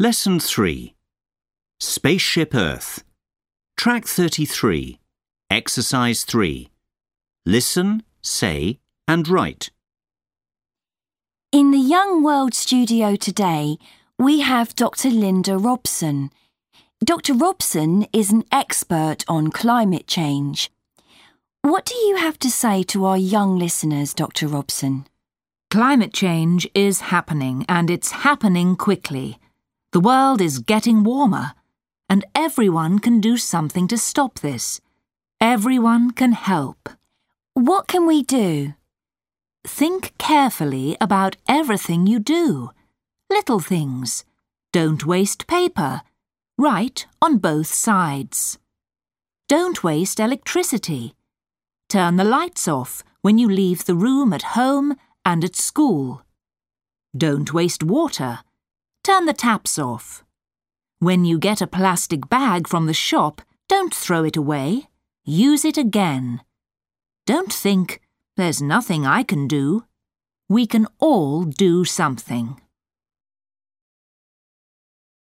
Lesson 3 Spaceship Earth. Track 33. Exercise 3. Listen, say, and write. In the Young World studio today, we have Dr. Linda Robson. Dr. Robson is an expert on climate change. What do you have to say to our young listeners, Dr. Robson? Climate change is happening, and it's happening quickly. The world is getting warmer, and everyone can do something to stop this. Everyone can help. What can we do? Think carefully about everything you do. Little things. Don't waste paper. Write on both sides. Don't waste electricity. Turn the lights off when you leave the room at home and at school. Don't waste water. Turn the taps off. When you get a plastic bag from the shop, don't throw it away. Use it again. Don't think, there's nothing I can do. We can all do something.